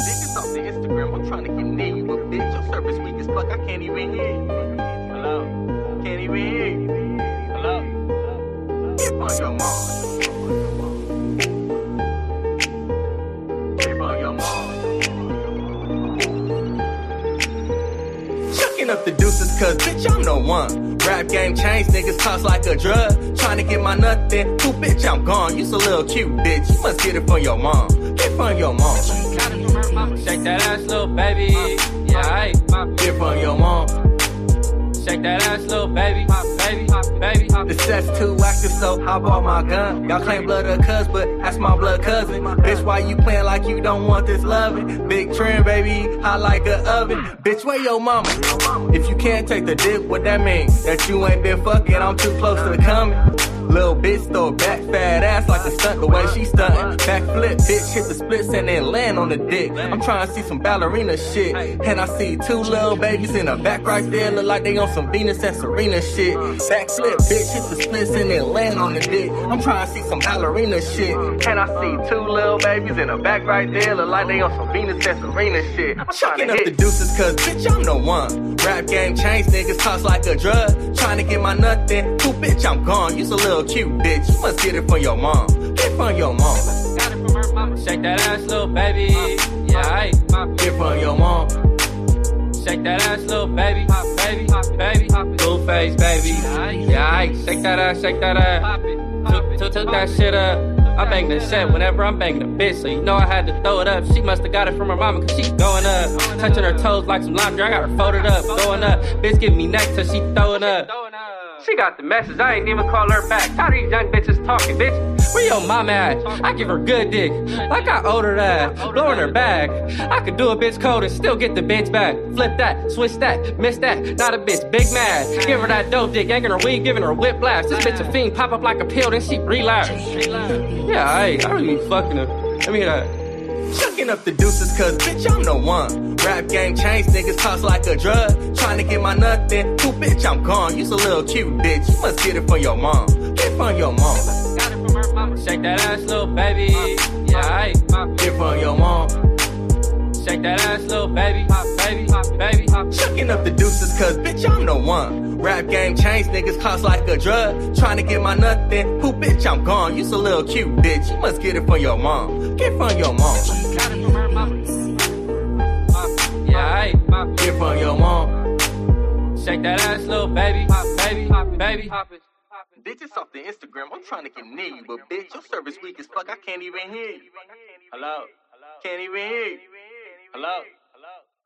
Niggas off the Instagram, I'm trying to get near you, but bitch, your service weak as fuck, I can't even hear you. Hello? Can't even hear you. Hello? Get on your mom. Get on your mom. Chucking up the deuces, cause bitch, I'm the one. Rap game changed, niggas cost like a drug. Trying to get my nothing. Ooh, bitch, I'm gone. You's a little cute, bitch. You must get it from your mom. From your mom. Shake that ass, little baby. Yeah, I Get from your mom. shake that ass, little baby. Baby, baby. The set's too active, so I bought my gun. Y'all claim blood of cuz, but that's my blood cousin. Bitch, why you playing like you don't want this loving? Big trend, baby, hot like a oven. Bitch, where your mama? If you can't take the dick, what that mean? That you ain't been fucking, I'm too close to coming. Little bitch throw back fat ass like a stunt the way she stuntin'. Back flip, bitch hit the splits and then land on the dick. I'm trying to see some ballerina shit. And I see two little babies in the back right there, look like they on some Venus and Serena shit. Back flip, bitch hit the splits and then land on the dick. I'm trying to see some ballerina shit. And I see two little babies in the back right there, look like they on some Venus and Serena shit. I'm chucking up the deuces cause bitch I'm the one. Rap game changed, niggas cost like a drug. Trying to get my nothing. Ooh, bitch, I'm gone. You's a little cute, bitch. You must get it from your mom. Get from your mom. Got it from her mama. Shake that ass, little baby. Yeah, I Get from your mom. shake that ass, little baby. Baby, baby. Blueface, baby. Yeah, I shake that ass, shake that ass. Took, took, took that shit up. I bang the set whenever I'm banging a bitch, so you know I had to throw it up. She must have got it from her mama, cause she going up. Touching her toes like some lime I got her folded up, going up. Bitch give me neck till she throwing up. She got the message, I ain't even call her back. Of these young bitches talking, bitch. Where your mama at? I give her good dick, I owed her that. Blowing her back. I could do a bitch cold and still get the bitch back. Flip that, switch that, miss that. Not a bitch, big mad. Give her that dope dick, yanking her weed, giving her whip blast. This bitch a fiend, pop up like a pill, then she relapse. Yeah, I, I really fucking her. Let me hear that. Chucking up the deuces cause bitch I'm the one. Rap game changed, niggas cost like a drug. Trying to get my nothing. Ooh, bitch, I'm gone. You's a little cute, bitch. You must get it from your mom. Get from your mom. Got it from her mama. Shake that ass, little baby. Yeah, I Get from your mom. shake that ass, little baby. Baby, baby. Chucking up the deuces cause bitch I'm the one. Rap game changed, niggas cost like a drug. Trying to get my nothing. Ooh, bitch, I'm gone. You's a little cute, bitch. You must get it from your mom. Get from your mom. Yeah, I Get from your mom. shake that ass, little baby. Baby, baby. Bitches off the Instagram, I'm trying to get near you, but bitch, your service weak as fuck. I can't even hear you. Hello? Can't even hear you. Hello?